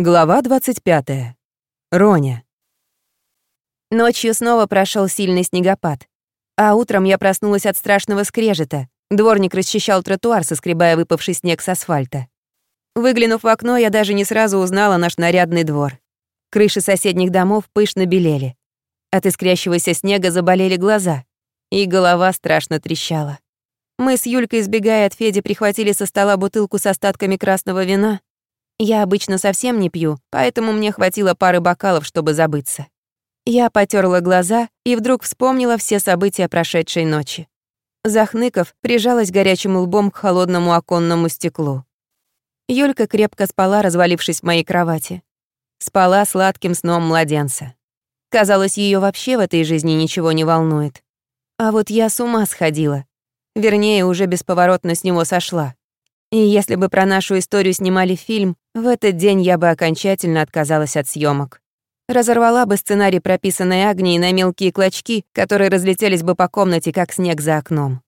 Глава 25. Роня. Ночью снова прошел сильный снегопад. А утром я проснулась от страшного скрежета. Дворник расчищал тротуар, соскребая выпавший снег с асфальта. Выглянув в окно, я даже не сразу узнала наш нарядный двор. Крыши соседних домов пышно белели. От искрящегося снега заболели глаза, и голова страшно трещала. Мы с Юлькой, избегая от Феди, прихватили со стола бутылку с остатками красного вина я обычно совсем не пью, поэтому мне хватило пары бокалов, чтобы забыться. Я потерла глаза и вдруг вспомнила все события прошедшей ночи. Захныков прижалась горячим лбом к холодному оконному стеклу. Юлька крепко спала, развалившись в моей кровати. Спала сладким сном младенца. Казалось, ее вообще в этой жизни ничего не волнует. А вот я с ума сходила. Вернее, уже бесповоротно с него сошла. И если бы про нашу историю снимали фильм, в этот день я бы окончательно отказалась от съемок. Разорвала бы сценарий, прописанный Агнией, на мелкие клочки, которые разлетелись бы по комнате, как снег за окном.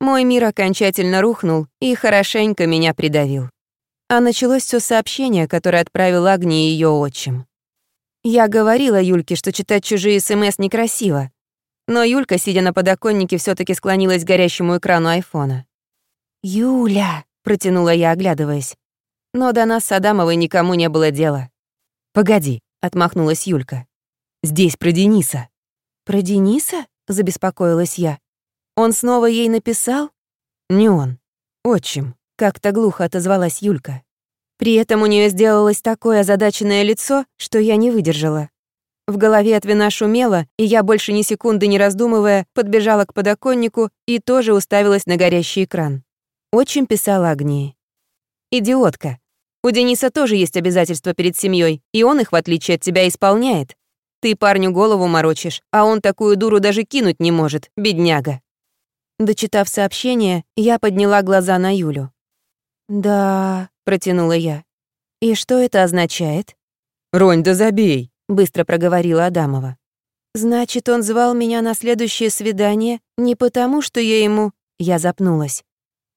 Мой мир окончательно рухнул и хорошенько меня придавил. А началось все сообщение, которое отправил Агни ее отчим. Я говорила Юльке, что читать чужие СМС некрасиво. Но Юлька, сидя на подоконнике, все таки склонилась к горящему экрану айфона. «Юля!» Протянула я, оглядываясь. Но до нас с Адамовой никому не было дела. «Погоди», — отмахнулась Юлька. «Здесь про Дениса». «Про Дениса?» — забеспокоилась я. «Он снова ей написал?» «Не он. Отчим», — как-то глухо отозвалась Юлька. При этом у нее сделалось такое озадаченное лицо, что я не выдержала. В голове от вина шумело, и я больше ни секунды не раздумывая подбежала к подоконнику и тоже уставилась на горящий экран. Очень писала Агнии. «Идиотка. У Дениса тоже есть обязательства перед семьей, и он их, в отличие от тебя, исполняет. Ты парню голову морочишь, а он такую дуру даже кинуть не может, бедняга». Дочитав сообщение, я подняла глаза на Юлю. «Да», — протянула я. «И что это означает?» «Ронь, да забей», — быстро проговорила Адамова. «Значит, он звал меня на следующее свидание не потому, что я ему...» Я запнулась.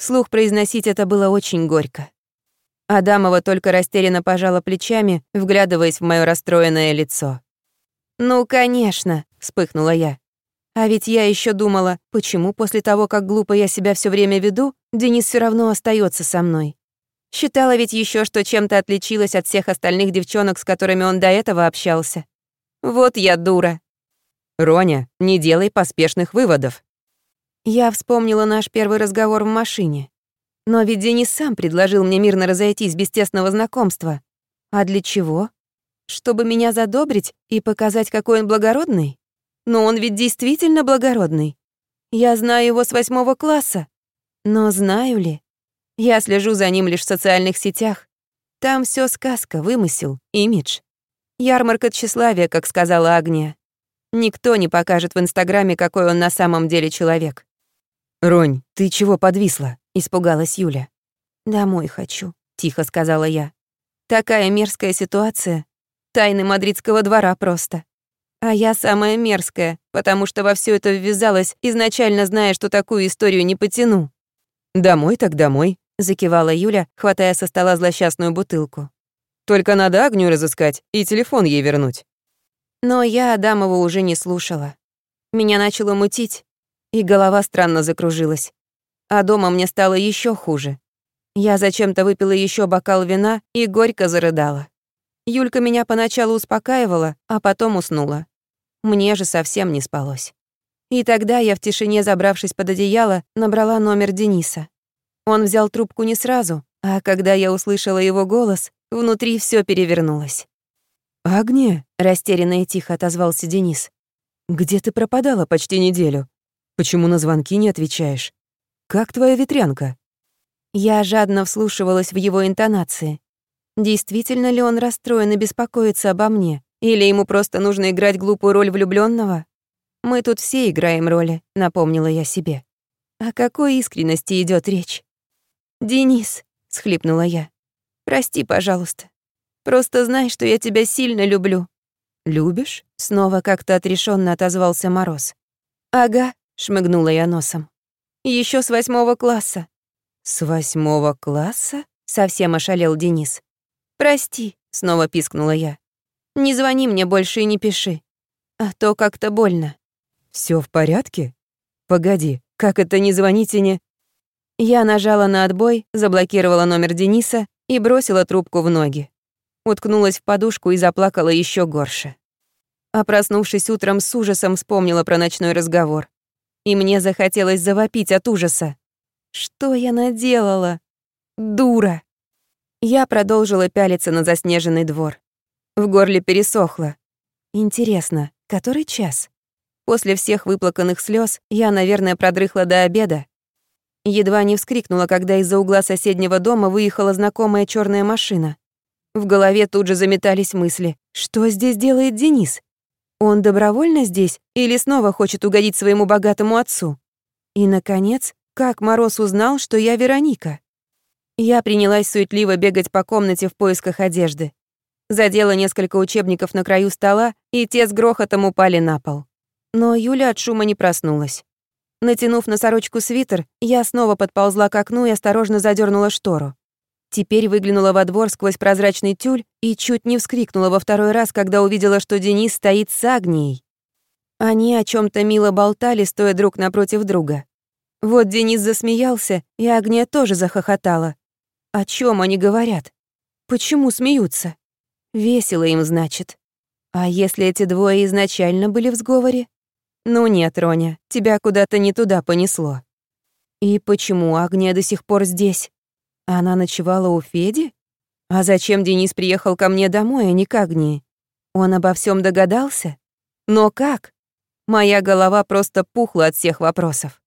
Слух произносить это было очень горько. Адамова только растерянно пожала плечами, вглядываясь в моё расстроенное лицо. «Ну, конечно», — вспыхнула я. «А ведь я ещё думала, почему после того, как глупо я себя всё время веду, Денис всё равно остаётся со мной. Считала ведь ещё, что чем-то отличилась от всех остальных девчонок, с которыми он до этого общался. Вот я дура». «Роня, не делай поспешных выводов», я вспомнила наш первый разговор в машине. Но ведь Денис сам предложил мне мирно разойтись без тесного знакомства. А для чего? Чтобы меня задобрить и показать, какой он благородный? Но он ведь действительно благородный. Я знаю его с восьмого класса. Но знаю ли? Я слежу за ним лишь в социальных сетях. Там все сказка, вымысел, имидж. Ярмарка тщеславия, как сказала Агния. Никто не покажет в Инстаграме, какой он на самом деле человек. «Ронь, ты чего подвисла?» — испугалась Юля. «Домой хочу», — тихо сказала я. «Такая мерзкая ситуация. Тайны мадридского двора просто. А я самая мерзкая, потому что во все это ввязалась, изначально зная, что такую историю не потяну». «Домой так домой», — закивала Юля, хватая со стола злосчастную бутылку. «Только надо огню разыскать и телефон ей вернуть». Но я Адамова уже не слушала. Меня начало мутить, и голова странно закружилась. А дома мне стало еще хуже. Я зачем-то выпила еще бокал вина и горько зарыдала. Юлька меня поначалу успокаивала, а потом уснула. Мне же совсем не спалось. И тогда я в тишине, забравшись под одеяло, набрала номер Дениса. Он взял трубку не сразу, а когда я услышала его голос, внутри все перевернулось. «Агния?» — растерянно и тихо отозвался Денис. «Где ты пропадала почти неделю? Почему на звонки не отвечаешь? Как твоя ветрянка?» Я жадно вслушивалась в его интонации. Действительно ли он расстроен и беспокоится обо мне? Или ему просто нужно играть глупую роль влюбленного? Мы тут все играем роли, напомнила я себе. О какой искренности идет речь? «Денис», — схлипнула я, — «прости, пожалуйста. Просто знай, что я тебя сильно люблю». «Любишь?» — снова как-то отрешенно отозвался Мороз. «Ага, шмыгнула я носом. Еще с восьмого класса. С восьмого класса? Совсем ошалел Денис. Прости, снова пискнула я. «Не звони мне больше и не пиши. А то как-то больно». Все в порядке? Погоди, как это не звоните не...» Я нажала на отбой, заблокировала номер Дениса и бросила трубку в ноги. Уткнулась в подушку и заплакала еще горше. А проснувшись утром с ужасом вспомнила про ночной разговор. И мне захотелось завопить от ужаса. Что я наделала? Дура! Я продолжила пялиться на заснеженный двор. В горле пересохло. Интересно, который час? После всех выплаканных слез я, наверное, продрыхла до обеда. Едва не вскрикнула, когда из-за угла соседнего дома выехала знакомая черная машина. В голове тут же заметались мысли. Что здесь делает Денис? Он добровольно здесь или снова хочет угодить своему богатому отцу? И, наконец, как Мороз узнал, что я Вероника? Я принялась суетливо бегать по комнате в поисках одежды. Задела несколько учебников на краю стола, и те с грохотом упали на пол. Но Юля от шума не проснулась. Натянув на сорочку свитер, я снова подползла к окну и осторожно задернула штору. Теперь выглянула во двор сквозь прозрачный тюль и чуть не вскрикнула во второй раз, когда увидела, что Денис стоит с Агнией. Они о чем то мило болтали, стоя друг напротив друга. Вот Денис засмеялся, и Агния тоже захохотала. О чем они говорят? Почему смеются? Весело им, значит. А если эти двое изначально были в сговоре? Ну нет, Роня, тебя куда-то не туда понесло. И почему Агния до сих пор здесь? Она ночевала у Феди? А зачем Денис приехал ко мне домой, а не к Агнии? Он обо всем догадался? Но как? Моя голова просто пухла от всех вопросов.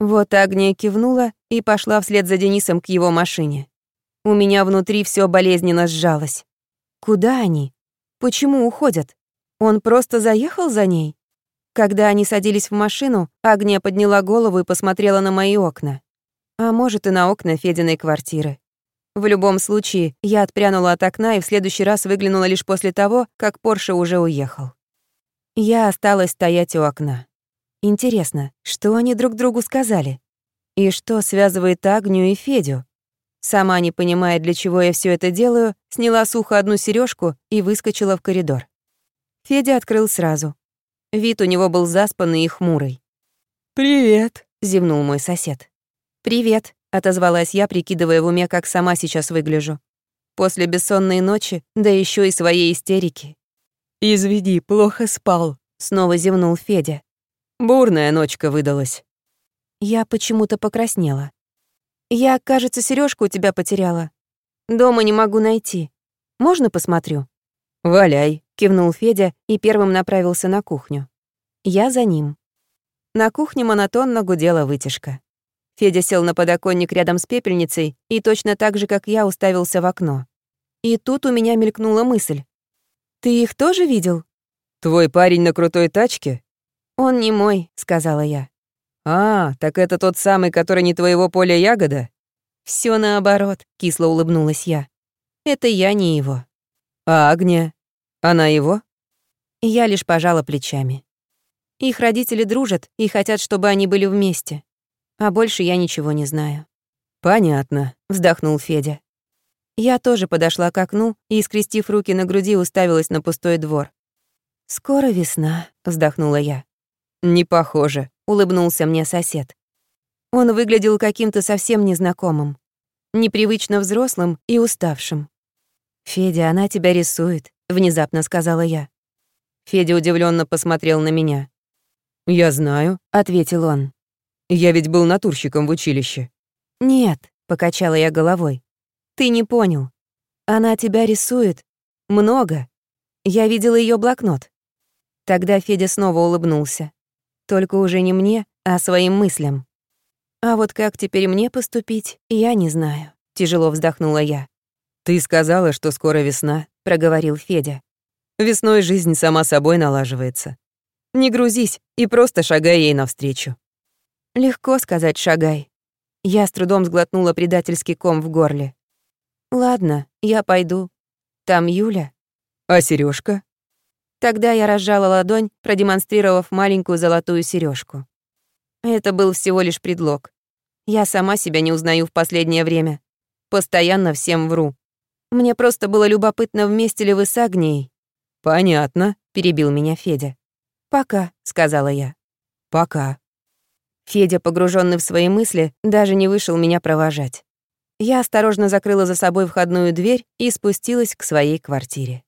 Вот Агния кивнула и пошла вслед за Денисом к его машине. У меня внутри все болезненно сжалось. Куда они? Почему уходят? Он просто заехал за ней? Когда они садились в машину, Агния подняла голову и посмотрела на мои окна а может и на окна Фединой квартиры. В любом случае, я отпрянула от окна и в следующий раз выглянула лишь после того, как Порше уже уехал. Я осталась стоять у окна. Интересно, что они друг другу сказали? И что связывает Агню и Федю? Сама не понимая, для чего я все это делаю, сняла сухо одну сережку и выскочила в коридор. Федя открыл сразу. Вид у него был заспанный и хмурый. «Привет», — зевнул мой сосед. «Привет», — отозвалась я, прикидывая в уме, как сама сейчас выгляжу. После бессонной ночи, да еще и своей истерики. «Изведи, плохо спал», — снова зевнул Федя. «Бурная ночка выдалась». Я почему-то покраснела. «Я, кажется, сережку у тебя потеряла. Дома не могу найти. Можно посмотрю?» «Валяй», — кивнул Федя и первым направился на кухню. Я за ним. На кухне монотонно гудела вытяжка. Федя сел на подоконник рядом с пепельницей и точно так же, как я, уставился в окно. И тут у меня мелькнула мысль. «Ты их тоже видел?» «Твой парень на крутой тачке?» «Он не мой», — сказала я. «А, так это тот самый, который не твоего поля ягода?» Все наоборот», — кисло улыбнулась я. «Это я не его». «А Агния? Она его?» Я лишь пожала плечами. Их родители дружат и хотят, чтобы они были вместе. А больше я ничего не знаю. «Понятно», — вздохнул Федя. Я тоже подошла к окну и, скрестив руки на груди, уставилась на пустой двор. «Скоро весна», — вздохнула я. «Не похоже», — улыбнулся мне сосед. Он выглядел каким-то совсем незнакомым, непривычно взрослым и уставшим. «Федя, она тебя рисует», — внезапно сказала я. Федя удивленно посмотрел на меня. «Я знаю», — ответил он. Я ведь был натурщиком в училище. Нет, покачала я головой. Ты не понял. Она тебя рисует. Много. Я видела ее блокнот. Тогда Федя снова улыбнулся. Только уже не мне, а своим мыслям. А вот как теперь мне поступить, я не знаю. Тяжело вздохнула я. «Ты сказала, что скоро весна», — проговорил Федя. «Весной жизнь сама собой налаживается. Не грузись и просто шагай ей навстречу». Легко сказать «шагай». Я с трудом сглотнула предательский ком в горле. Ладно, я пойду. Там Юля. А сережка? Тогда я разжала ладонь, продемонстрировав маленькую золотую сережку. Это был всего лишь предлог. Я сама себя не узнаю в последнее время. Постоянно всем вру. Мне просто было любопытно, вместе ли вы с Агнией». «Понятно», — перебил меня Федя. «Пока», — сказала я. «Пока». Федя, погруженный в свои мысли, даже не вышел меня провожать. Я осторожно закрыла за собой входную дверь и спустилась к своей квартире.